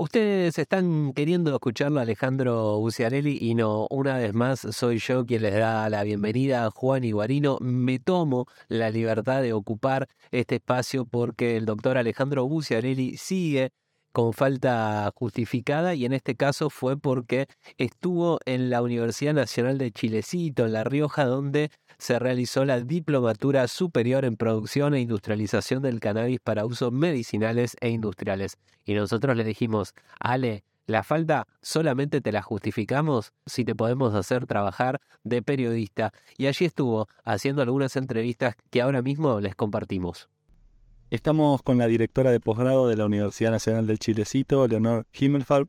Ustedes están queriendo escucharlo Alejandro Buciarelli y no, una vez más soy yo quien les da la bienvenida a Juan Iguarino. Me tomo la libertad de ocupar este espacio porque el doctor Alejandro Buciarelli sigue con falta justificada y en este caso fue porque estuvo en la Universidad Nacional de Chilecito, en La Rioja, donde se realizó la Diplomatura Superior en Producción e Industrialización del Cannabis para usos medicinales e industriales. Y nosotros le dijimos, Ale, la falta solamente te la justificamos si te podemos hacer trabajar de periodista. Y allí estuvo haciendo algunas entrevistas que ahora mismo les compartimos. Estamos con la directora de posgrado de la Universidad Nacional del Chilecito, Leonor Himmelfarb,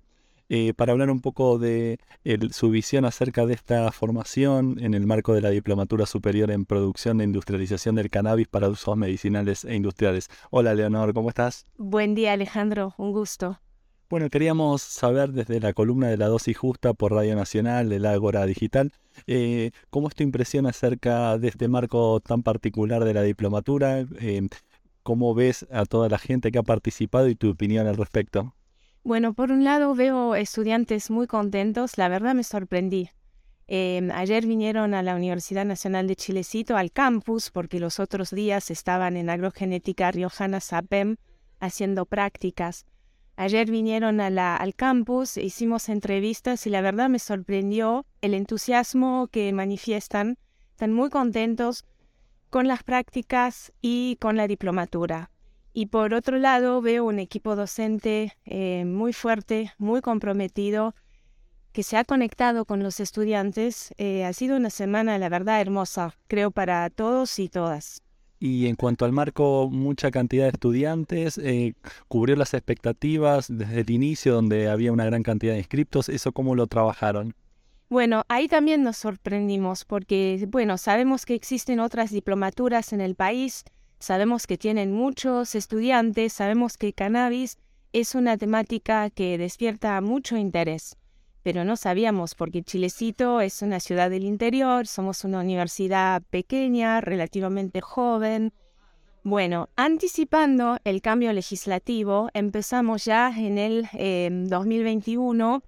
eh, para hablar un poco de su visión acerca de esta formación en el marco de la Diplomatura Superior en Producción e Industrialización del Cannabis para usos medicinales e industriales. Hola Leonor, ¿cómo estás? Buen día Alejandro, un gusto. Bueno, queríamos saber desde la columna de la dosis justa por Radio Nacional de la Ágora Digital, eh, ¿cómo es tu impresión acerca de este marco tan particular de la diplomatura? Eh, ¿Cómo ves a toda la gente que ha participado y tu opinión al respecto? Bueno, por un lado veo estudiantes muy contentos, la verdad me sorprendí. Em, ayer vinieron a la Universidad Nacional de Chilecito al campus porque los otros días estaban en agrogenética riojana SAPEM haciendo prácticas. Ayer vinieron a la, al campus, hicimos entrevistas y la verdad me sorprendió el entusiasmo que manifiestan. Están muy contentos con las prácticas y con la diplomatura. Y por otro lado, veo un equipo docente eh, muy fuerte, muy comprometido, que se ha conectado con los estudiantes. Eh, ha sido una semana, la verdad, hermosa, creo, para todos y todas. Y en cuanto al marco, mucha cantidad de estudiantes, eh, cubrió las expectativas desde el inicio, donde había una gran cantidad de inscriptos. ¿Eso cómo lo trabajaron? Bueno, ahí también nos sorprendimos porque, bueno, sabemos que existen otras diplomaturas en el país, sabemos que tienen muchos estudiantes, sabemos que cannabis es una temática que despierta mucho interés, pero no sabíamos porque Chilecito es una ciudad del interior, somos una universidad pequeña, relativamente joven. Bueno, anticipando el cambio legislativo, empezamos ya en el 2021 eh,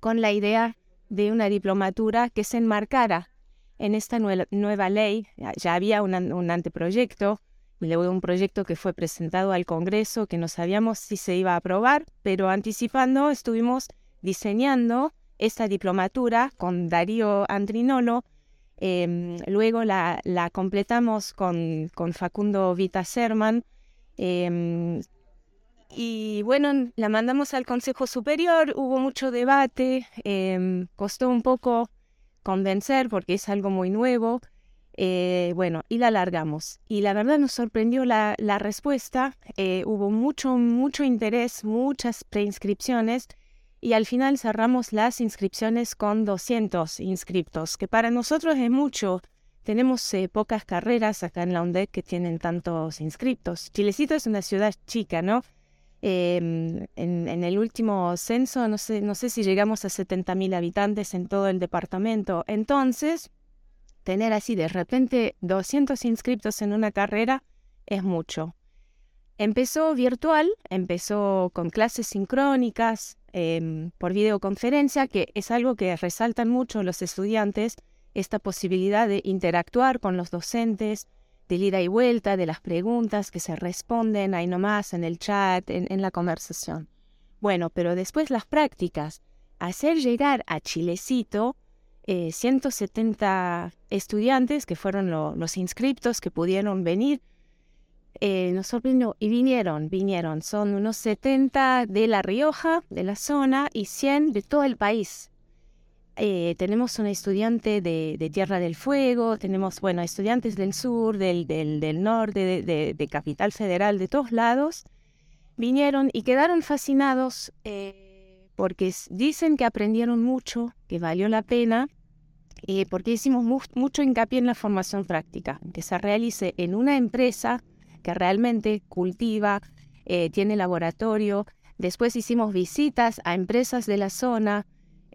con la idea de una diplomatura que se enmarcara en esta nueva ley. Ya había un anteproyecto, luego un proyecto que fue presentado al Congreso, que no sabíamos si se iba a aprobar, pero anticipando estuvimos diseñando esta diplomatura con Darío Andrinolo. Em, luego la, completamos con, con Facundo Vita Serman. Em, y bueno, la mandamos al Consejo Superior, hubo mucho debate, em, costó un poco convencer porque es algo muy nuevo. Eh, bueno, y la largamos. Y la verdad nos sorprendió la, la respuesta. Eh, hubo mucho, mucho interés, muchas preinscripciones. Y al final cerramos las inscripciones con 200 inscriptos, que para nosotros es mucho. Tenemos eh, pocas carreras acá en la UNDEC que tienen tantos inscriptos. Chilecito es una ciudad chica, ¿no? Em, en, el último censo, no sé, no sé si llegamos a 70.000 habitantes en todo el departamento. Entonces, tener así de repente 200 inscriptos en una carrera es mucho. Empezó virtual, empezó con clases sincrónicas em, por videoconferencia, que es algo que resaltan mucho los estudiantes, esta posibilidad de interactuar con los docentes, del ida y vuelta, de las preguntas que se responden ahí nomás en el chat, en, la conversación. Bueno, pero después las prácticas. Hacer llegar a Chilecito 170 eh, estudiantes que fueron los inscriptos que pudieron venir. Eh, nos sorprendió y vinieron, vinieron. Son unos 70 de La Rioja, de la zona, y 100 de todo el país. Eh, tenemos una estudiante de, Tierra del Fuego, tenemos, bueno, estudiantes del sur, del, del, norte, de, Capital Federal, de todos lados, vinieron y quedaron fascinados eh, porque dicen que aprendieron mucho, que valió la pena, eh, porque hicimos mucho hincapié en la formación práctica, que se realice en una empresa que realmente cultiva, tiene laboratorio. Después hicimos visitas a empresas de la zona,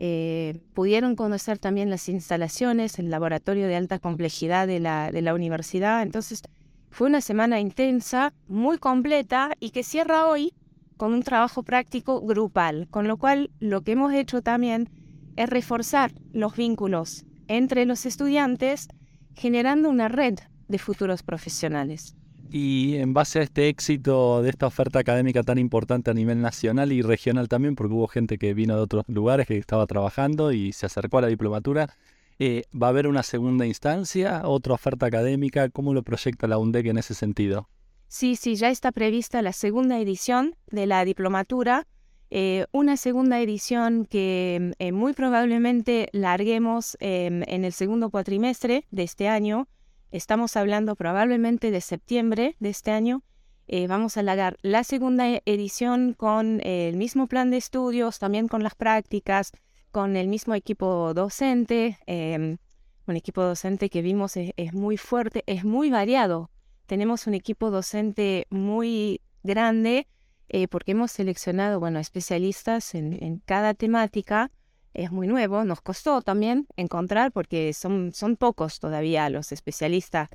eh, pudieron conocer también las instalaciones, el laboratorio de alta complejidad de la, de la universidad. Entonces, fue una semana intensa, muy completa y que cierra hoy con un trabajo práctico grupal, con lo cual lo que hemos hecho también es reforzar los vínculos entre los estudiantes, generando una red de futuros profesionales. Y en base a este éxito de esta oferta académica tan importante a nivel nacional y regional también, porque hubo gente que vino de otros lugares que estaba trabajando y se acercó a la diplomatura, eh, ¿va a haber una segunda instancia, otra oferta académica? ¿Cómo lo proyecta la UNDEC en ese sentido? Sí, sí, ya está prevista la segunda edición de la diplomatura, eh, una segunda edición que eh, muy probablemente larguemos em, en el segundo cuatrimestre de este año. Estamos hablando probablemente de septiembre de este año. Eh, vamos a largar la segunda edición con el mismo plan de estudios, también con las prácticas, con el mismo equipo docente. Em, un equipo docente que vimos es muy fuerte, es muy variado tenemos un equipo docente muy grande eh, porque hemos seleccionado, bueno, especialistas en, cada temática. Es muy nuevo, nos costó también encontrar porque son, son pocos todavía los especialistas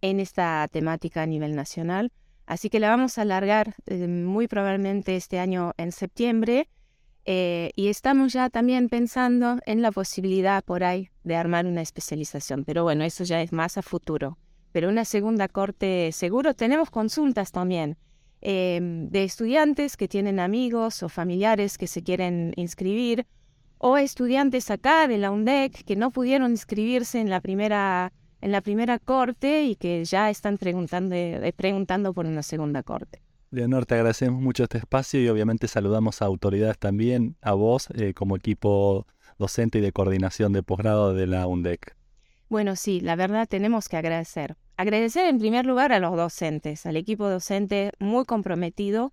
en esta temática a nivel nacional. Así que la vamos a alargar eh, muy probablemente este año en septiembre. Eh, y estamos ya también pensando en la posibilidad por ahí de armar una especialización. Pero bueno, eso ya es más a futuro pero una segunda corte seguro. Tenemos consultas también em, de estudiantes que tienen amigos o familiares que se quieren inscribir, o estudiantes acá de la UNDEC que no pudieron inscribirse en la primera, en la primera corte y que ya están preguntando, eh, preguntando por una segunda corte. Leonor, te agradecemos mucho este espacio y obviamente saludamos a autoridades también, a vos eh, como equipo docente y de coordinación de posgrado de la UNDEC. Bueno, sí, la verdad tenemos que agradecer. Agradecer en primer lugar a los docentes, al equipo docente muy comprometido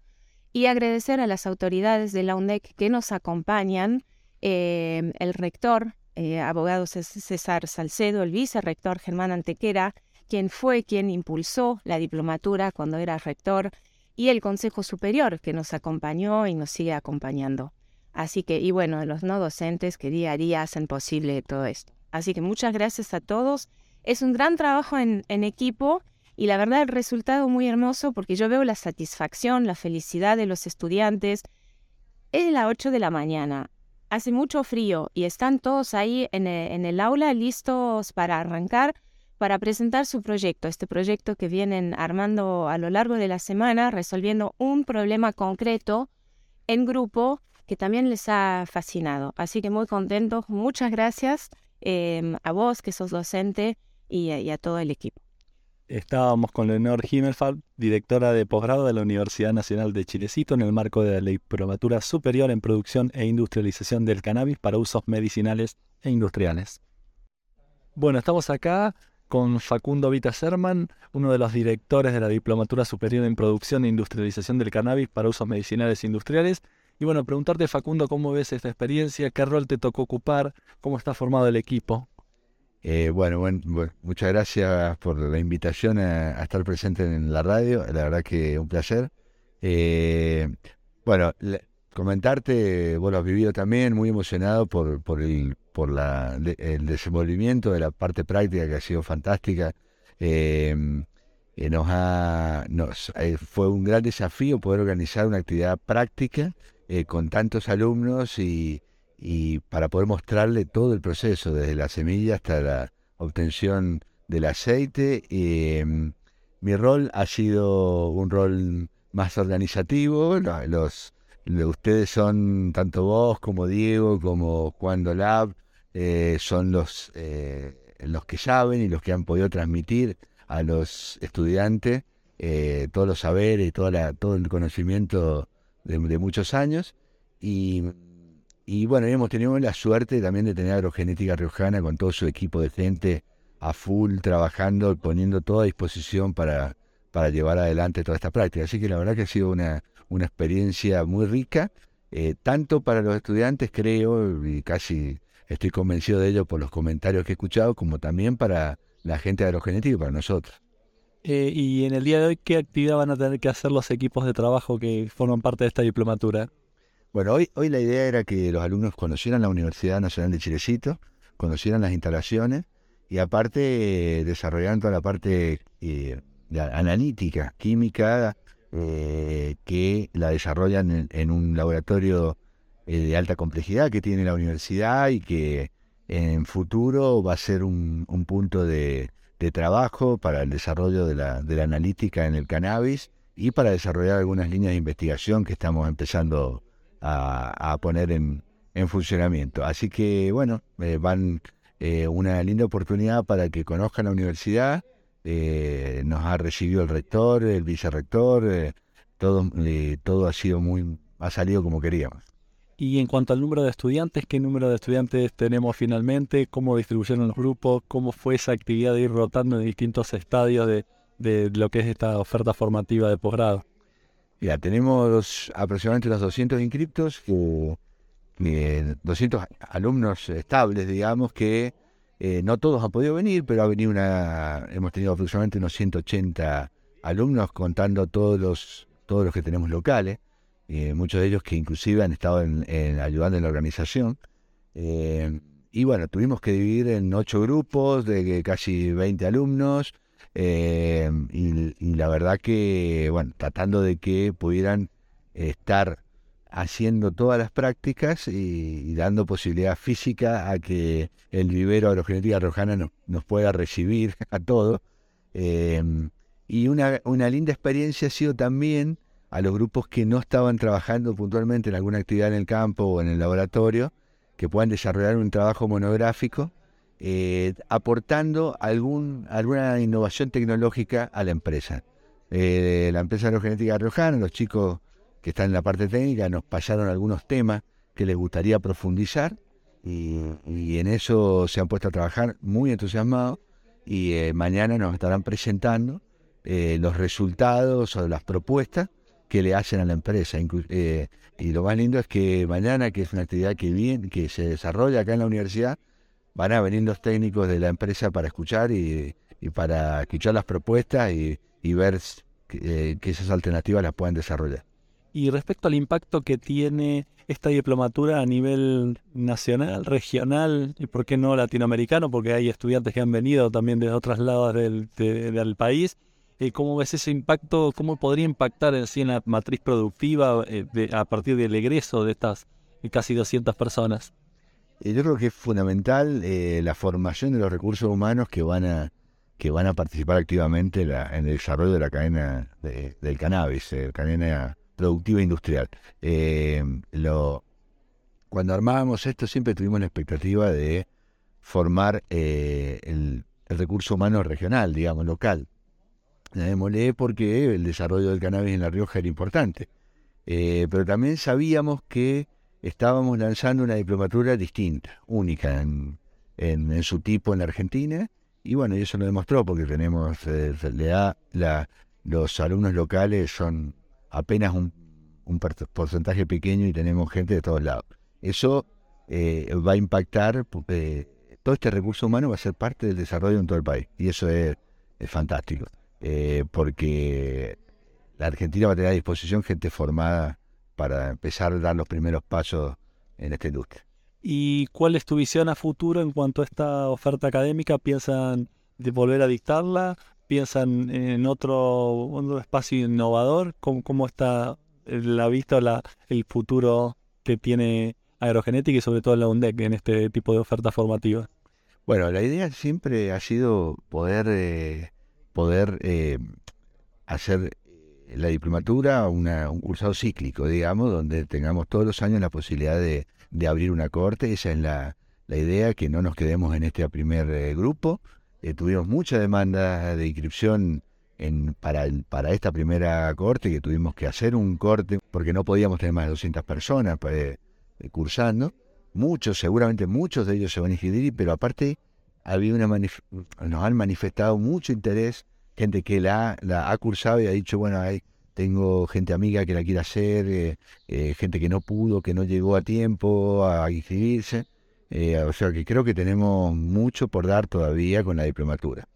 y agradecer a las autoridades de la UNDEC que nos acompañan, eh, el rector, eh, abogado César Salcedo, el vicerrector Germán Antequera, quien fue quien impulsó la diplomatura cuando era rector, y el Consejo Superior que nos acompañó y nos sigue acompañando. Así que, y bueno, los no docentes que día a día hacen posible todo esto. Así que muchas gracias a todos. Es un gran trabajo en, equipo y la verdad el resultado muy hermoso porque yo veo la satisfacción, la felicidad de los estudiantes. Es las 8 de la mañana, hace mucho frío y están todos ahí en el, en el aula listos para arrancar, para presentar su proyecto, este proyecto que vienen armando a lo largo de la semana, resolviendo un problema concreto en grupo que también les ha fascinado. Así que muy contentos, muchas gracias Em, a vos que sos docente y, a todo el equipo. Estábamos con Leonor Himmelfarb, directora de posgrado de la Universidad Nacional de Chilecito en el marco de la diplomatura superior en producción e industrialización del cannabis para usos medicinales e industriales. Bueno, estamos acá con Facundo Vita Serman, uno de los directores de la Diplomatura Superior en Producción e Industrialización del Cannabis para Usos Medicinales e Industriales, y bueno, preguntarte, Facundo, ¿cómo ves esta experiencia? ¿Qué rol te tocó ocupar? ¿Cómo está formado el equipo? Eh, bueno, bueno, muchas gracias por la invitación a, estar presente en la radio. La verdad que un placer. Eh, bueno, comentarte, vos lo has vivido también, muy emocionado por, por, el, por la, el desenvolvimiento de la parte práctica que ha sido fantástica. Eh, nos ha, nos, fue un gran desafío poder organizar una actividad práctica con tantos alumnos y, para poder mostrarle todo el proceso, desde la semilla hasta la obtención del aceite. Em, mi rol ha sido un rol más organizativo. Los, ustedes son, tanto vos como Diego, como Juan Dolab, eh, son los, eh, los que saben y los que han podido transmitir a los estudiantes todos los saberes y toda todo el conocimiento de, muchos años. Y, y, bueno, hemos tenido la suerte también de tener agrogenética riojana con todo su equipo de gente a full, trabajando, poniendo toda a disposición para, para llevar adelante toda esta práctica. Así que la verdad que ha sido una, una experiencia muy rica, eh, tanto para los estudiantes, creo, y casi estoy convencido de ello por los comentarios que he escuchado, como también para la gente de agrogenética y para nosotros. Eh, y en el día de hoy, ¿qué actividad van a tener que hacer los equipos de trabajo que forman parte de esta diplomatura? Bueno, hoy, hoy la idea era que los alumnos conocieran la Universidad Nacional de Chilecito, conocieran las instalaciones y aparte desarrollaran toda la parte eh, analítica, química, que la desarrollan en, un laboratorio de alta complejidad que tiene la universidad y que en futuro va a ser un, punto de, trabajo para el desarrollo de la, de la analítica en el cannabis y para desarrollar algunas líneas de investigación que estamos empezando a, poner en, funcionamiento. Así que, bueno, eh, van eh, una linda oportunidad para que conozcan la universidad. Eh, nos ha recibido el rector, el vicerrector, todo, todo ha sido muy, ha salido como queríamos. Y en cuanto al número de estudiantes, ¿qué número de estudiantes tenemos finalmente? ¿Cómo distribuyeron los grupos? ¿Cómo fue esa actividad de ir rotando en distintos estadios de, de lo que es esta oferta formativa de posgrado? Ya tenemos aproximadamente los 200 inscriptos, que, 200 alumnos estables, digamos, que eh, no todos han podido venir, pero ha venido una, hemos tenido aproximadamente unos 180 alumnos contando todos los, todos los que tenemos locales, eh, muchos de ellos que inclusive han estado en, ayudando en la organización. Eh, y bueno, tuvimos que dividir en ocho grupos de casi 20 alumnos, eh, y, la verdad que, bueno, tratando de que pudieran estar haciendo todas las prácticas y, dando posibilidad física a que el vivero agrogenética rojana nos pueda recibir a todos. Em, y una, una linda experiencia ha sido también a los grupos que no estaban trabajando puntualmente en alguna actividad en el campo o en el laboratorio, que puedan desarrollar un trabajo monográfico eh, aportando alguna innovación tecnológica a la empresa. Eh, la empresa aerogenética Riojana, los chicos que están en la parte técnica, nos pasaron algunos temas que les gustaría profundizar y, en eso se han puesto a trabajar muy entusiasmados y eh, mañana nos estarán presentando los resultados o las propuestas que le hacen a la empresa. y lo más lindo es que mañana, que es una actividad que, bien, que se desarrolla acá en la universidad, van a venir los técnicos de la empresa para escuchar y, para escuchar las propuestas y, ver eh, que, esas alternativas las puedan desarrollar. Y respecto al impacto que tiene esta diplomatura a nivel nacional, regional y por qué no latinoamericano, porque hay estudiantes que han venido también de otros lados del, país, eh, ¿cómo ves ese impacto? ¿Cómo podría impactar en sí la matriz productiva eh, a partir del egreso de estas casi 200 personas? Eh, yo creo que es fundamental eh, la formación de los recursos humanos que van a que van a participar activamente en el desarrollo de la cadena del cannabis, la cadena productiva industrial. Eh, cuando armábamos esto siempre tuvimos la expectativa de formar el, recurso humano regional, digamos, local. Démosle porque el desarrollo del cannabis en La Rioja era importante. pero también sabíamos que estábamos lanzando una diplomatura distinta, única en, su tipo en la Argentina, y bueno, y eso lo demostró porque tenemos, eh, la, los alumnos locales son apenas un, porcentaje pequeño y tenemos gente de todos lados. Eso eh, va a impactar, eh, todo este recurso humano va a ser parte del desarrollo en todo el país, y eso es, es fantástico, porque la Argentina va a tener a disposición gente formada para empezar a dar los primeros pasos en esta industria. ¿Y cuál es tu visión a futuro en cuanto a esta oferta académica? ¿Piensan de volver a dictarla? ¿Piensan en otro, espacio innovador? ¿Cómo, está la vista o la, el futuro que tiene Aerogenética y sobre todo la UNDEC en este tipo de oferta formativa? Bueno, la idea siempre ha sido poder, eh, poder eh, hacer la diplomatura, un cursado cíclico, digamos, donde tengamos todos los años la posibilidad de, abrir una corte. Esa es la, idea, que no nos quedemos en este primer eh, grupo. Eh, tuvimos mucha demanda de inscripción en, para, para esta primera corte, que tuvimos que hacer un corte porque no podíamos tener más de 200 personas pues, eh, cursando. Muchos, seguramente muchos de ellos se van a inscribir, pero aparte había una nos han manifestado mucho interés gente que la, la ha cursado y ha dicho, bueno, hay, tengo gente amiga que la quiere hacer, eh, eh, gente que no pudo, que no llegó a tiempo a inscribirse. Eh, o sea que creo que tenemos mucho por dar todavía con la diplomatura.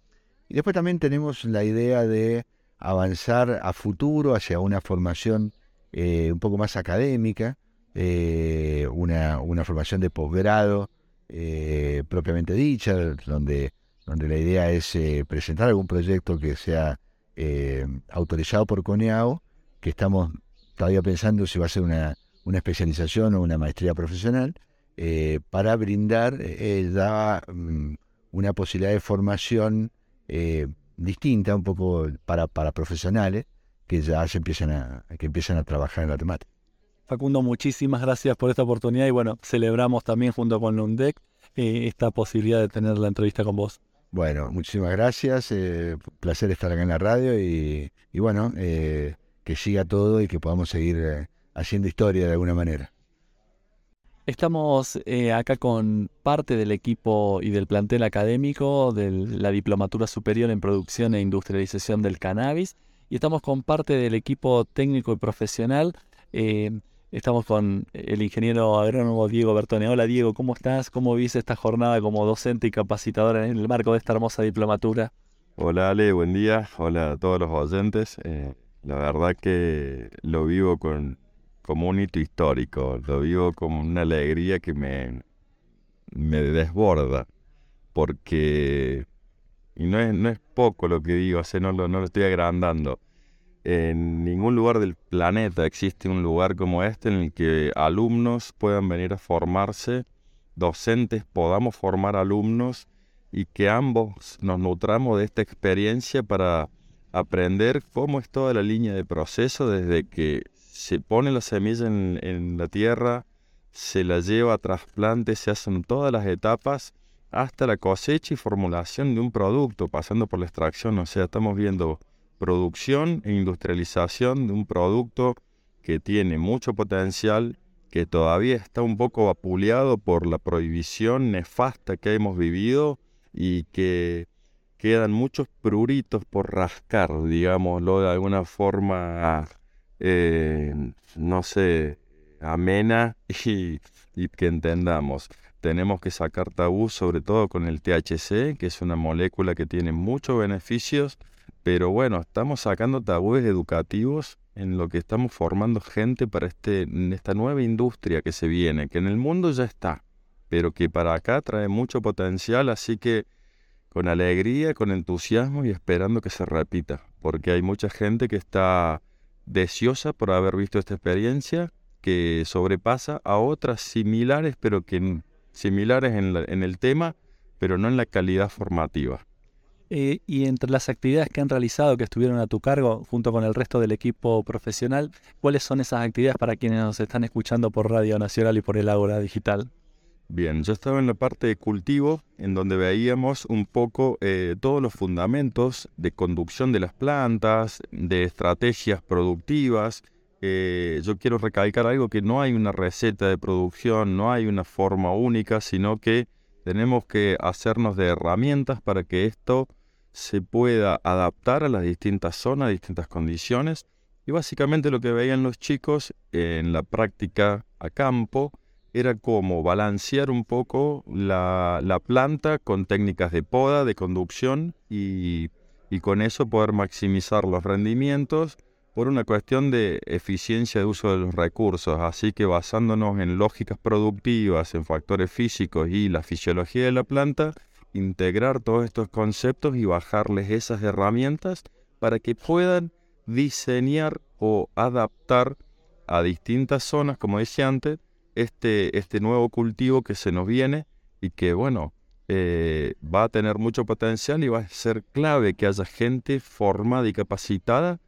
Y después también tenemos la idea de avanzar a futuro hacia una formación un poco más académica, una, una formación de posgrado propiamente dicha, donde donde la idea es eh, presentar algún proyecto que sea eh, autorizado por CONEAO que estamos todavía pensando si va a ser una, una especialización o una maestría profesional, eh, para brindar eh, mm, una posibilidad de formación distinta un poco para, para profesionales que ya se empiezan a, que empiezan a trabajar en la temática. Facundo, muchísimas gracias por esta oportunidad y bueno, celebramos también junto con LUNDEC eh, esta posibilidad de tener la entrevista con vos. Bueno, muchísimas gracias, eh, placer estar acá en la radio y, bueno, eh, que siga todo y que podamos seguir haciendo historia de alguna manera. Estamos acá con parte del equipo y del plantel académico de la Diplomatura Superior en Producción e Industrialización del Cannabis y estamos con parte del equipo técnico y profesional. Eh, estamos con el ingeniero agrónomo Diego Bertone. Hola Diego, ¿cómo estás? ¿Cómo viste esta jornada como docente y capacitador en el marco de esta hermosa diplomatura? Hola Ale, buen día. Hola a todos los oyentes. Eh, la verdad que lo vivo con, como un hito histórico, lo vivo como una alegría que me, me desborda, porque y no es, no es poco lo que digo, no, lo, no lo estoy agrandando. En ningún lugar del planeta existe un lugar como este en el que alumnos puedan venir a formarse, docentes podamos formar alumnos y que ambos nos nutramos de esta experiencia para aprender cómo es toda la línea de proceso desde que se pone la semilla en, la tierra, se la lleva a trasplante, se hacen todas las etapas hasta la cosecha y formulación de un producto, pasando por la extracción. O sea, estamos viendo producción e industrialización de un producto que tiene mucho potencial, que todavía está un poco vapuleado por la prohibición nefasta que hemos vivido y que quedan muchos pruritos por rascar, digámoslo de alguna forma, eh, no sé, amena y, y que entendamos. Tenemos que sacar tabú sobre todo con el THC, que es una molécula que tiene muchos beneficios, pero bueno, estamos sacando tabúes educativos en lo que estamos formando gente para este, esta nueva industria que se viene, que en el mundo ya está, pero que para acá trae mucho potencial, así que con alegría, con entusiasmo y esperando que se repita, porque hay mucha gente que está deseosa por haber visto esta experiencia, que sobrepasa a otras similares, pero que similares en, el tema, pero no en la calidad formativa. Eh, y entre las actividades que han realizado, que estuvieron a tu cargo, junto con el resto del equipo profesional, ¿cuáles son esas actividades para quienes nos están escuchando por Radio Nacional y por el Ágora Digital? Bien, yo estaba en la parte de cultivo, en donde veíamos un poco eh, todos los fundamentos de conducción de las plantas, de estrategias productivas, eh, yo quiero recalcar algo que no hay una receta de producción, no hay una forma única, sino que tenemos que hacernos de herramientas para que esto se pueda adaptar a las distintas zonas, distintas condiciones. Y básicamente lo que veían los chicos en la práctica a campo era como balancear un poco la, planta con técnicas de poda, de conducción y con eso poder maximizar los rendimientos por una cuestión de eficiencia de uso de los recursos, así que basándonos en lógicas productivas, en factores físicos y la fisiología de la planta, integrar todos estos conceptos y bajarles esas herramientas para que puedan diseñar o adaptar a distintas zonas, como decía antes, este, este nuevo cultivo que se nos viene y que, bueno, eh, va a tener mucho potencial y va a ser clave que haya gente formada y capacitada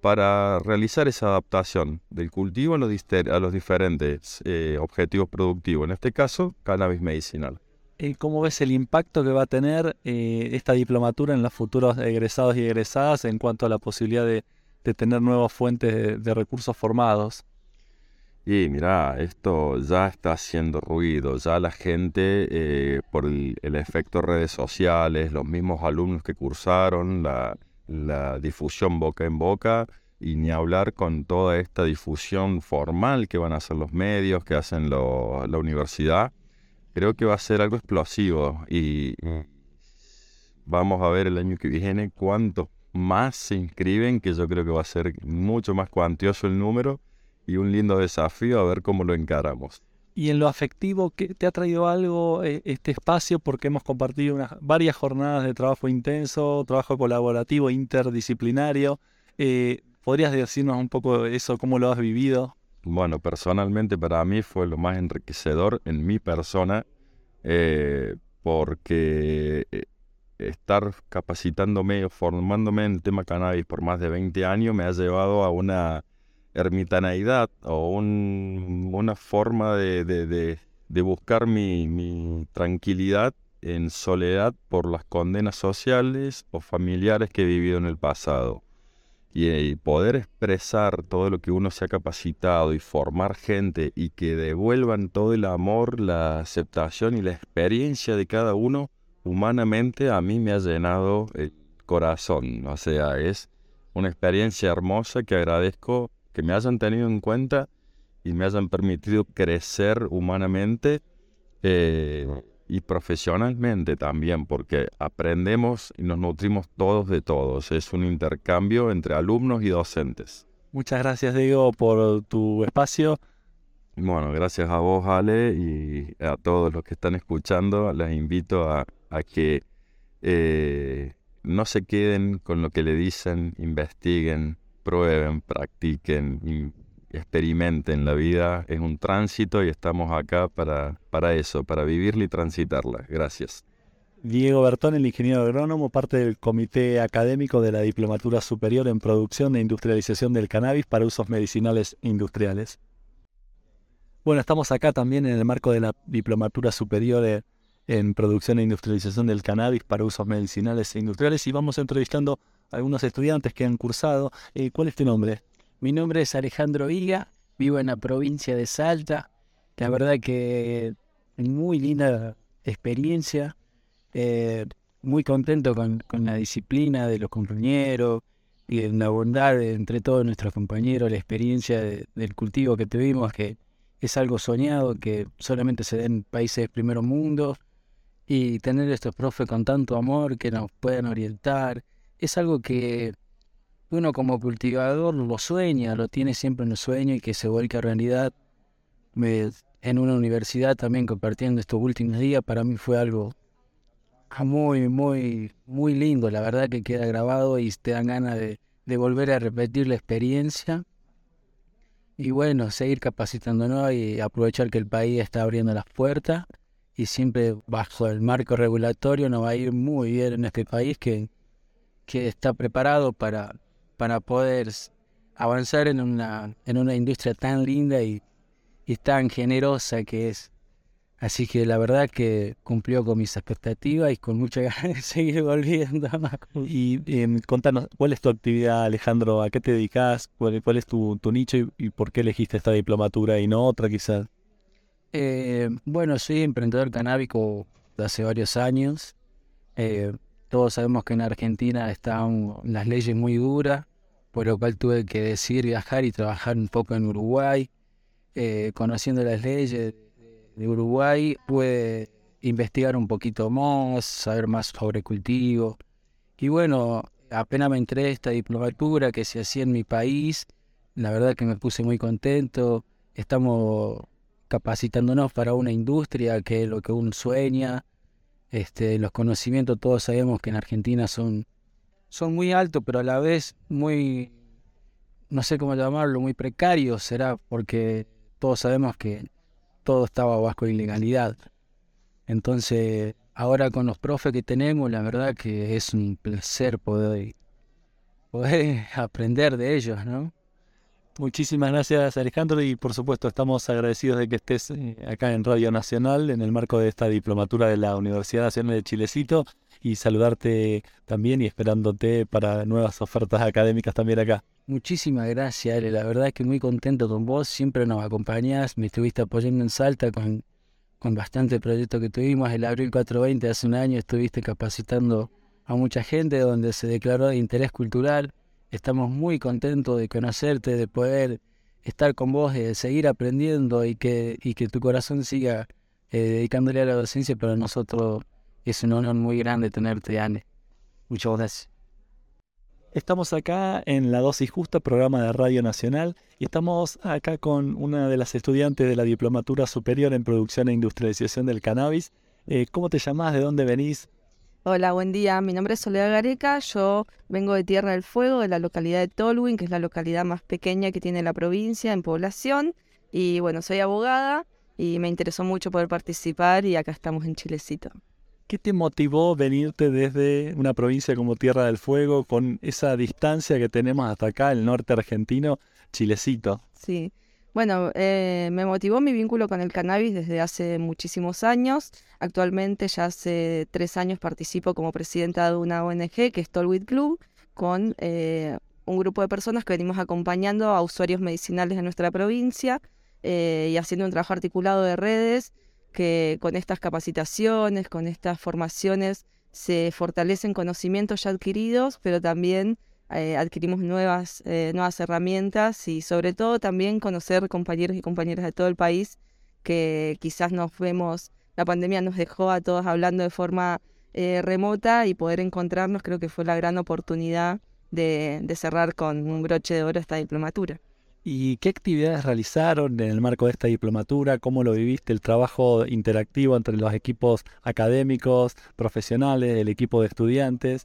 para realizar esa adaptación del cultivo a los, diferentes eh, objetivos productivos, en este caso, cannabis medicinal. Eh, ¿Cómo ves el impacto que va a tener eh, esta diplomatura en los futuros egresados y egresadas en cuanto a la posibilidad de, tener nuevas fuentes de, recursos formados? Y mira, esto ya está haciendo ruido, ya la gente, por el, el, efecto redes sociales, los mismos alumnos que cursaron, la, la difusión boca en boca y ni hablar con toda esta difusión formal que van a hacer los medios, que hacen la universidad. Creo que va a ser algo explosivo y vamos a ver el año que viene cuántos más se inscriben, que yo creo que va a ser mucho más cuantioso el número y un lindo desafío a ver cómo lo encaramos. Y en lo afectivo, ¿qué ¿te ha traído algo eh, este espacio? Porque hemos compartido unas, varias jornadas de trabajo intenso, trabajo colaborativo, interdisciplinario. Eh, ¿Podrías decirnos un poco eso, cómo lo has vivido? Bueno, personalmente para mí fue lo más enriquecedor en mi persona, eh, porque eh, estar capacitándome o formándome en el tema cannabis por más de 20 años me ha llevado a una ermitaneidad o una forma de, buscar mi, tranquilidad en soledad por las condenas sociales o familiares que he vivido en el pasado. Y, poder expresar todo lo que uno se ha capacitado y formar gente y que devuelvan todo el amor, la aceptación y la experiencia de cada uno, humanamente a mí me ha llenado el corazón. O sea, es una experiencia hermosa que agradezco que me hayan tenido en cuenta y me hayan permitido crecer humanamente eh, y profesionalmente también, porque aprendemos y nos nutrimos todos de todos. Es un intercambio entre alumnos y docentes. Muchas gracias, Diego, por tu espacio. Bueno, gracias a vos, Ale, y a todos los que están escuchando. Les invito a, que eh, no se queden con lo que le dicen, investiguen, prueben, practiquen, experimenten. La vida es un tránsito y estamos acá para, para eso, para vivirla y transitarla. Gracias. Diego Bertón, el ingeniero agrónomo, parte del comité académico de la Diplomatura Superior en Producción e Industrialización del Cannabis para Usos Medicinales Industriales. Bueno, estamos acá también en el marco de la Diplomatura Superior en Producción e Industrialización del Cannabis para Usos Medicinales e Industriales y vamos entrevistando algunos estudiantes que han cursado. Eh, ¿Cuál es tu nombre? Mi nombre es Alejandro Viga, vivo en la provincia de Salta. La verdad que muy linda experiencia, eh, muy contento con, la disciplina de los compañeros y en abundar entre todos nuestros compañeros la experiencia del cultivo que tuvimos, que es algo soñado, que solamente se da en países del primer mundo, y tener estos profes con tanto amor que nos puedan orientar, es algo que uno como cultivador lo sueña, lo tiene siempre en el sueño y que se vuelca a realidad. en una universidad también compartiendo estos últimos días, para mí fue algo muy, muy, muy lindo. La verdad que queda grabado y te dan ganas de, de volver a repetir la experiencia. Y bueno, seguir capacitándonos y aprovechar que el país está abriendo las puertas y siempre bajo el marco regulatorio nos va a ir muy bien en este país que que está preparado para, para poder avanzar en una, en una industria tan linda y, tan generosa que es. Así que la verdad que cumplió con mis expectativas y con mucha ganas de seguir volviendo. Y em, contanos, ¿cuál es tu actividad, Alejandro? ¿A qué te dedicas? ¿Cuál, cuál es tu, tu nicho y, por qué elegiste esta diplomatura y no otra quizás? Eh, bueno, soy emprendedor canábico de hace varios años. Eh, todos sabemos que en Argentina están las leyes muy duras, por lo cual tuve que decidir viajar y trabajar un poco en Uruguay. Eh, conociendo las leyes de Uruguay, pude investigar un poquito más, saber más sobre cultivo. Y bueno, apenas me entré a esta diplomatura que se hacía en mi país, la verdad que me puse muy contento. Estamos capacitándonos para una industria que es lo que uno sueña, este, los conocimientos todos sabemos que en Argentina son, son muy altos, pero a la vez muy, no sé cómo llamarlo, muy precarios, será porque todos sabemos que todo estaba bajo ilegalidad. Entonces, ahora con los profes que tenemos, la verdad que es un placer poder, poder aprender de ellos, ¿no? Muchísimas gracias Alejandro y por supuesto estamos agradecidos de que estés eh, acá en Radio Nacional en el marco de esta diplomatura de la Universidad Nacional de Chilecito y saludarte también y esperándote para nuevas ofertas académicas también acá. Muchísimas gracias Ale, la verdad es que muy contento con vos, siempre nos acompañás, me estuviste apoyando en Salta con, con bastante proyecto que tuvimos, el Abril 420 hace un año estuviste capacitando a mucha gente donde se declaró de interés cultural Estamos muy contentos de conocerte, de poder estar con vos, de seguir aprendiendo y que, y que tu corazón siga eh, dedicándole a la docencia. Para nosotros es un honor muy grande tenerte, Anne. Muchas gracias. Estamos acá en La Dosis Justa, programa de Radio Nacional, y estamos acá con una de las estudiantes de la Diplomatura Superior en Producción e Industrialización del Cannabis. Eh, ¿Cómo te llamás? ¿De dónde venís? Hola, buen día. Mi nombre es Soledad Gareca. Yo vengo de Tierra del Fuego, de la localidad de Tolwyn, que es la localidad más pequeña que tiene la provincia en población. Y bueno, soy abogada y me interesó mucho poder participar y acá estamos en Chilecito. ¿Qué te motivó venirte desde una provincia como Tierra del Fuego con esa distancia que tenemos hasta acá, el norte argentino, Chilecito? Sí. Bueno, eh, me motivó mi vínculo con el cannabis desde hace muchísimos años. Actualmente ya hace tres años participo como presidenta de una ONG que es Tolwit Club, con eh, un grupo de personas que venimos acompañando a usuarios medicinales de nuestra provincia eh, y haciendo un trabajo articulado de redes que con estas capacitaciones, con estas formaciones se fortalecen conocimientos ya adquiridos, pero también eh, adquirimos nuevas, eh, nuevas herramientas y sobre todo también conocer compañeros y compañeras de todo el país que quizás nos vemos, la pandemia nos dejó a todos hablando de forma eh, remota y poder encontrarnos creo que fue la gran oportunidad de, de cerrar con un broche de oro esta diplomatura. ¿Y qué actividades realizaron en el marco de esta diplomatura? ¿Cómo lo viviste el trabajo interactivo entre los equipos académicos, profesionales, el equipo de estudiantes?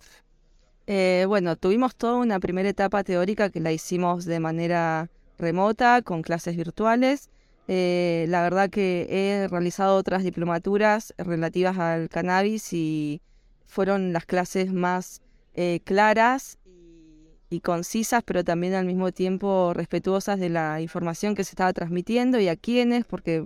Eh, bueno, tuvimos toda una primera etapa teórica que la hicimos de manera remota, con clases virtuales. Eh, la verdad que he realizado otras diplomaturas relativas al cannabis y fueron las clases más eh, claras y concisas, pero también al mismo tiempo respetuosas de la información que se estaba transmitiendo y a quiénes, porque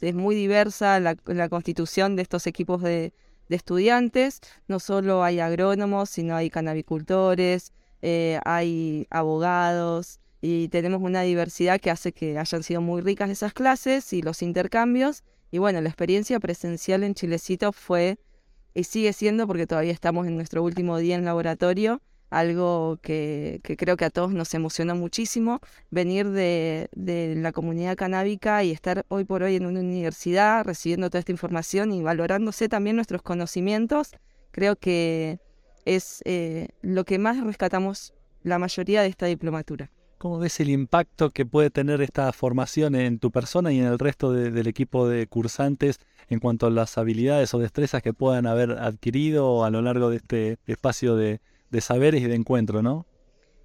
es muy diversa la constitución de estos equipos de, de estudiantes. No solo hay agrónomos, sino hay canabicultores, eh, hay abogados y tenemos una diversidad que hace que hayan sido muy ricas esas clases y los intercambios. Y bueno, la experiencia presencial en Chilecito fue y sigue siendo porque todavía estamos en nuestro último día en laboratorio algo que, creo que a todos nos emocionó muchísimo, venir de, la comunidad canábica y estar hoy por hoy en una universidad recibiendo toda esta información y valorándose también nuestros conocimientos, creo que es eh, lo que más rescatamos la mayoría de esta diplomatura. ¿Cómo ves el impacto que puede tener esta formación en tu persona y en el resto del equipo de cursantes en cuanto a las habilidades o destrezas que puedan haber adquirido a lo largo de este espacio de, de saberes y de encuentro, ¿no?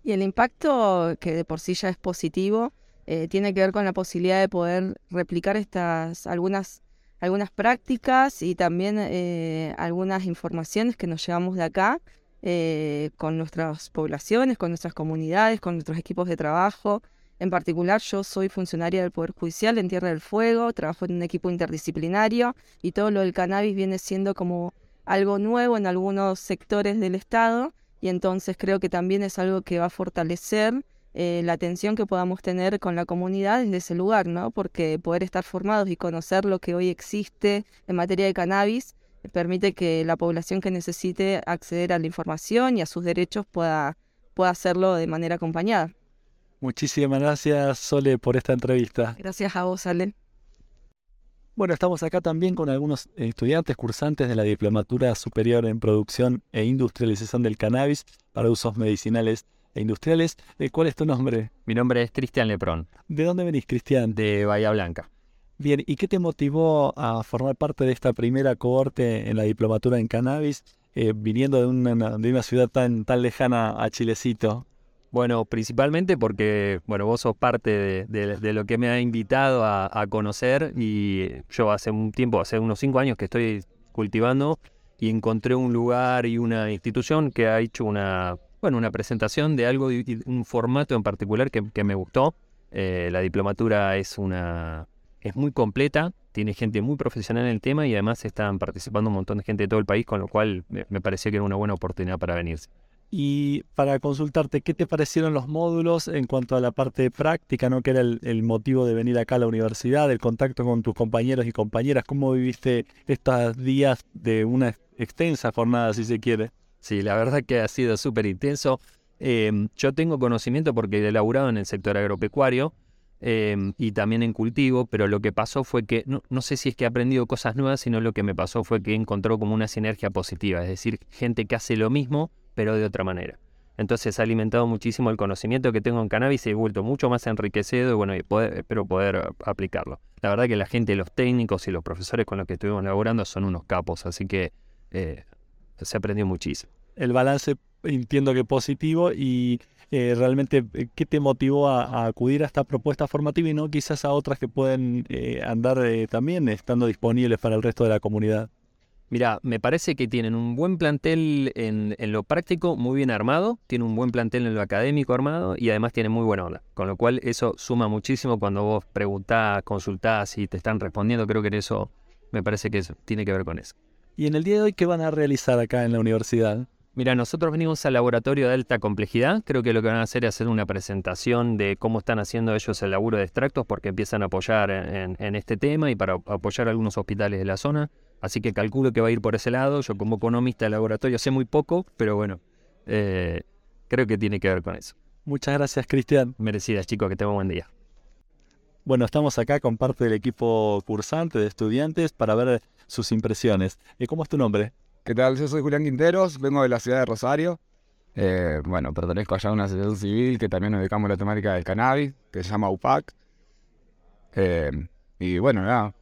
Y el impacto, que de por sí ya es positivo, eh, tiene que ver con la posibilidad de poder replicar estas algunas, algunas prácticas y también eh, algunas informaciones que nos llevamos de acá eh, con nuestras poblaciones, con nuestras comunidades, con nuestros equipos de trabajo. En particular, yo soy funcionaria del Poder Judicial en Tierra del Fuego, trabajo en un equipo interdisciplinario y todo lo del cannabis viene siendo como algo nuevo en algunos sectores del Estado y entonces creo que también es algo que va a fortalecer eh, la atención que podamos tener con la comunidad desde ese lugar, ¿no? Porque poder estar formados y conocer lo que hoy existe en materia de cannabis eh, permite que la población que necesite acceder a la información y a sus derechos pueda, pueda hacerlo de manera acompañada. Muchísimas gracias, Sole, por esta entrevista. Gracias a vos, Ale. Bueno, estamos acá también con algunos estudiantes cursantes de la Diplomatura Superior en Producción e Industrialización del Cannabis para usos medicinales e industriales. Eh, ¿Cuál es tu nombre? Mi nombre es Cristian Leprón. ¿De dónde venís, Cristian? De Bahía Blanca. Bien, ¿y qué te motivó a formar parte de esta primera cohorte en la Diplomatura en Cannabis, eh, viniendo de una, de una ciudad tan, tan lejana a Chilecito? Bueno, principalmente porque, bueno, vos sos parte de, lo que me ha invitado a, conocer y yo hace un tiempo, hace unos cinco años que estoy cultivando y encontré un lugar y una institución que ha hecho una, bueno, una presentación de algo, un formato en particular que, me gustó. Eh, la diplomatura es una, es muy completa, tiene gente muy profesional en el tema y además están participando un montón de gente de todo el país, con lo cual me, me pareció que era una buena oportunidad para venirse y para consultarte qué te parecieron los módulos en cuanto a la parte práctica, ¿no? que era el, motivo de venir acá a la universidad, el contacto con tus compañeros y compañeras, cómo viviste estos días de una extensa jornada, si se quiere. Sí, la verdad que ha sido súper intenso. Em, yo tengo conocimiento porque he laburado en el sector agropecuario em, y también en cultivo, pero lo que pasó fue que, no, no sé si es que he aprendido cosas nuevas, sino lo que me pasó fue que encontró como una sinergia positiva, es decir, gente que hace lo mismo pero de otra manera. Entonces ha alimentado muchísimo el conocimiento que tengo en cannabis y he vuelto mucho más enriquecido y bueno, espero poder aplicarlo. La verdad que la gente, los técnicos y los profesores con los que estuvimos laborando son unos capos, así que eh, se aprendió muchísimo. El balance entiendo que positivo y eh, realmente eh, qué te motivó a, acudir a esta propuesta formativa y no quizás a otras que pueden eh, andar también estando disponibles para el resto de la comunidad. Mira, me parece que tienen un buen plantel en, lo práctico muy bien armado, tienen un buen plantel en lo académico armado y además tienen muy buena onda. Con lo cual eso suma muchísimo cuando vos preguntás, consultás y te están respondiendo. Creo que eso me parece que eso tiene que ver con eso. ¿Y en el día de hoy qué van a realizar acá en la universidad? Mira, nosotros venimos al laboratorio de alta complejidad. Creo que lo que van a hacer es hacer una presentación de cómo están haciendo ellos el laburo de extractos porque empiezan a apoyar en, este tema y para apoyar a algunos hospitales de la zona. Así que calculo que va a ir por ese lado. Yo como economista del laboratorio sé muy poco, pero bueno, eh, creo que tiene que ver con eso. Muchas gracias, Cristian. Merecidas, chicos, que tengan buen día. Bueno, estamos acá con parte del equipo cursante de estudiantes para ver sus impresiones. Eh, ¿Cómo es tu nombre? ¿Qué tal? Yo soy Julián Quinteros, vengo de la ciudad de Rosario. Eh, bueno, pertenezco allá a una asociación civil que también nos dedicamos a la temática del cannabis, que se llama UPAC. y bueno, nada,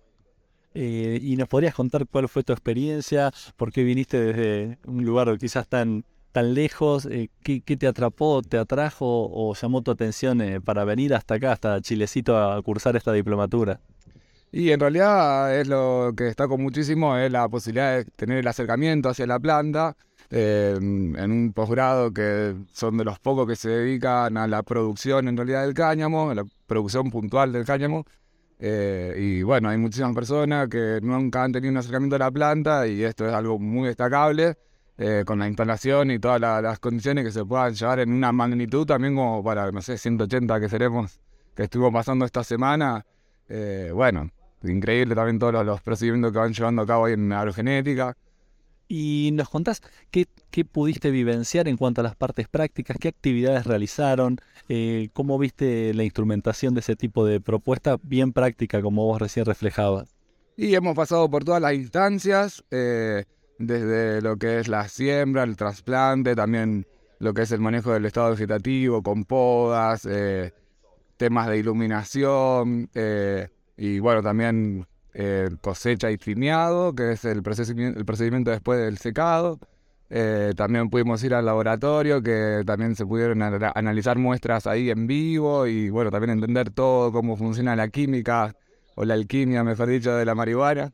eh, ¿Y nos podrías contar cuál fue tu experiencia? ¿Por qué viniste desde un lugar quizás tan, tan lejos? Eh, ¿qué, te atrapó, te atrajo o llamó tu atención eh, para venir hasta acá, hasta Chilecito, a cursar esta diplomatura? Y en realidad es lo que destaco muchísimo, es la posibilidad de tener el acercamiento hacia la planta. en un posgrado que son de los pocos que se dedican a la producción en realidad del cáñamo, a la producción puntual del cáñamo, eh, y bueno, hay muchísimas personas que nunca han tenido un acercamiento a la planta y esto es algo muy destacable eh, con la instalación y todas las condiciones que se puedan llevar en una magnitud también como para, no sé, 180 que seremos, que estuvo pasando esta semana. Eh, bueno, increíble también todos los, procedimientos que van llevando a cabo ahí en agrogenética. Y nos contás qué, pudiste vivenciar en cuanto a las partes prácticas, qué actividades realizaron, eh, cómo viste la instrumentación de ese tipo de propuesta bien práctica, como vos recién reflejabas. Y hemos pasado por todas las instancias, eh, desde lo que es la siembra, el trasplante, también lo que es el manejo del estado vegetativo, con podas, eh, temas de iluminación, y bueno, también cosecha y trineado, que es el procedimiento, el procedimiento después del secado. Eh, también pudimos ir al laboratorio, que también se pudieron analizar muestras ahí en vivo y bueno, también entender todo cómo funciona la química o la alquimia, mejor dicho, de la marihuana.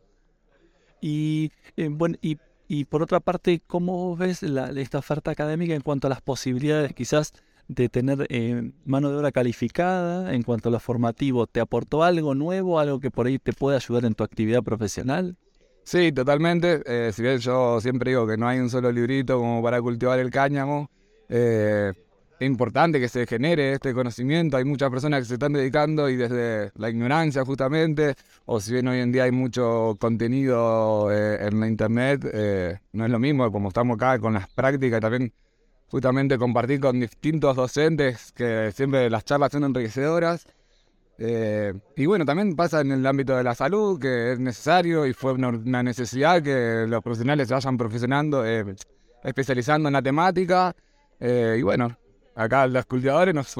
Y, eh, bueno, y, y, por otra parte, ¿cómo ves la, esta oferta académica en cuanto a las posibilidades quizás de tener eh, mano de obra calificada en cuanto a lo formativo? ¿Te aportó algo nuevo, algo que por ahí te puede ayudar en tu actividad profesional? Sí, totalmente. Eh, si bien yo siempre digo que no hay un solo librito como para cultivar el cáñamo, eh, es importante que se genere este conocimiento. Hay muchas personas que se están dedicando y desde la ignorancia justamente, o si bien hoy en día hay mucho contenido en la internet, no es lo mismo como estamos acá con las prácticas también justamente compartir con distintos docentes que siempre las charlas son enriquecedoras. Eh, y bueno, también pasa en el ámbito de la salud, que es necesario y fue una, necesidad que los profesionales se vayan profesionando, eh, especializando en la temática. Eh, y bueno, acá los cultivadores nos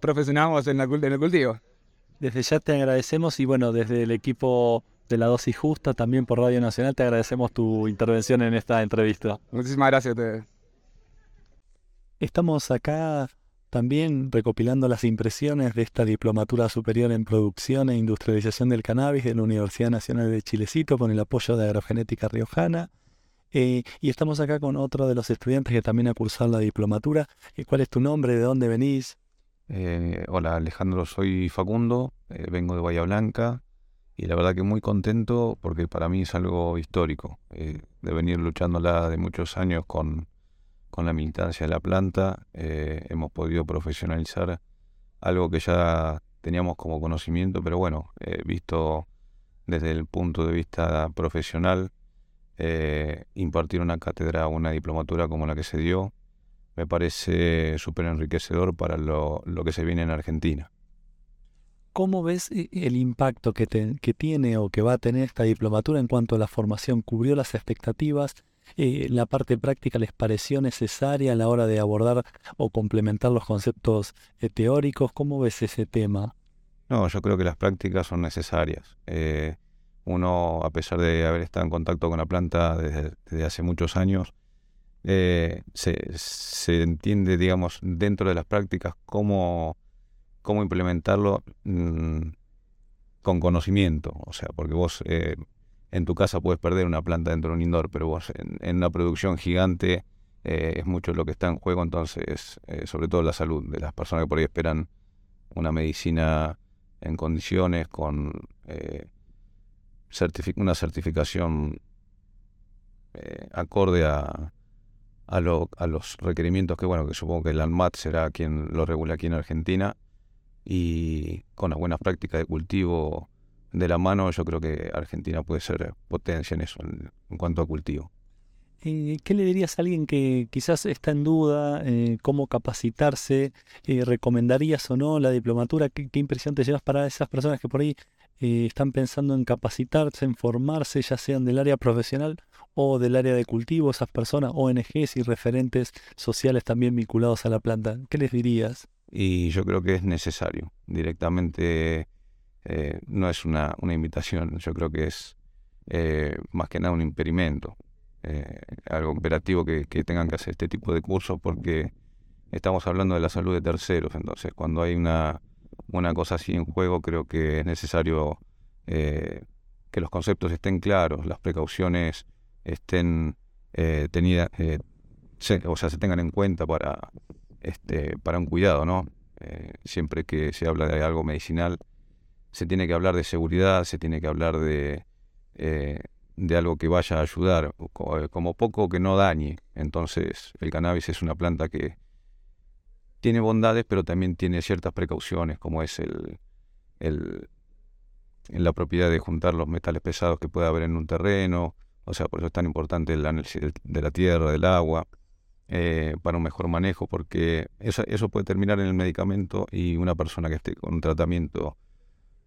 profesionamos en, en el cultivo. Desde ya te agradecemos y bueno, desde el equipo de la dosis justa, también por Radio Nacional, te agradecemos tu intervención en esta entrevista. Muchísimas gracias a ustedes. Estamos acá también recopilando las impresiones de esta diplomatura superior en producción e industrialización del cannabis de la Universidad Nacional de Chilecito con el apoyo de Agrogenética Riojana. Eh, y estamos acá con otro de los estudiantes que también ha cursado la diplomatura. Eh, ¿Cuál es tu nombre? ¿De dónde venís? Eh, hola Alejandro, soy Facundo, vengo de Bahía Blanca y la verdad que muy contento porque para mí es algo histórico de venir luchándola de muchos años con, con la militancia de la planta eh, hemos podido profesionalizar algo que ya teníamos como conocimiento, pero bueno, eh, visto desde el punto de vista profesional, eh, impartir una cátedra o una diplomatura como la que se dio, me parece súper enriquecedor para lo, que se viene en Argentina. ¿Cómo ves el impacto que, que tiene o que va a tener esta diplomatura en cuanto a la formación? ¿Cubrió las expectativas? Eh, la parte práctica les pareció necesaria a la hora de abordar o complementar los conceptos eh, teóricos? ¿Cómo ves ese tema? No, yo creo que las prácticas son necesarias. Eh, uno, a pesar de haber estado en contacto con la planta desde, hace muchos años, eh, se, se, entiende, digamos, dentro de las prácticas cómo, cómo implementarlo mm, con conocimiento. O sea, porque vos en tu casa puedes perder una planta dentro de un indoor, pero vos en, una producción gigante eh, es mucho lo que está en juego, entonces, sobre todo la salud de las personas que por ahí esperan una medicina en condiciones, con una certificación acorde a, a, a los requerimientos que, bueno, que supongo que el ANMAT será quien lo regula aquí en Argentina y con las buenas prácticas de cultivo de la mano, yo creo que Argentina puede ser potencia en eso, en, cuanto a cultivo. Eh, ¿Qué le dirías a alguien que quizás está en duda eh, cómo capacitarse? Eh, ¿Recomendarías o no la diplomatura? ¿Qué, ¿Qué, impresión te llevas para esas personas que por ahí están pensando en capacitarse, en formarse, ya sean del área profesional o del área de cultivo, esas personas, ONGs y referentes sociales también vinculados a la planta. ¿Qué les dirías? Y yo creo que es necesario. Directamente eh, no es una, una, invitación, yo creo que es eh, más que nada un impedimento, eh, algo operativo que, tengan que hacer este tipo de cursos porque estamos hablando de la salud de terceros. Entonces, cuando hay una, una cosa así en juego, creo que es necesario que los conceptos estén claros, las precauciones estén eh, tenidas, eh, o sea, se tengan en cuenta para, este, para un cuidado, ¿no? Eh, siempre que se habla de algo medicinal, se tiene que hablar de seguridad, se tiene que hablar de, de algo que vaya a ayudar, como poco que no dañe. Entonces, el cannabis es una planta que tiene bondades, pero también tiene ciertas precauciones, como es el, el, la propiedad de juntar los metales pesados que puede haber en un terreno, o sea, por eso es tan importante el análisis de la tierra, del agua, eh, para un mejor manejo, porque eso, eso, puede terminar en el medicamento y una persona que esté con un tratamiento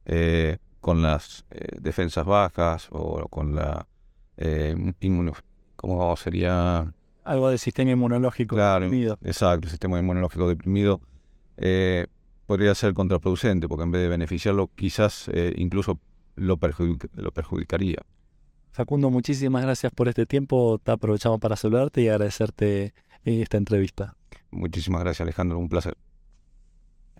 eh, con las eh, defensas bajas o con la eh, ¿cómo sería? Algo del sistema inmunológico deprimido. Exacto, el sistema inmunológico deprimido podría ser contraproducente, porque en vez de beneficiarlo, quizás incluso lo, lo perjudicaría. Facundo, muchísimas gracias por este tiempo. Te aprovechamos para saludarte y agradecerte esta entrevista. Muchísimas gracias, Alejandro. Un placer.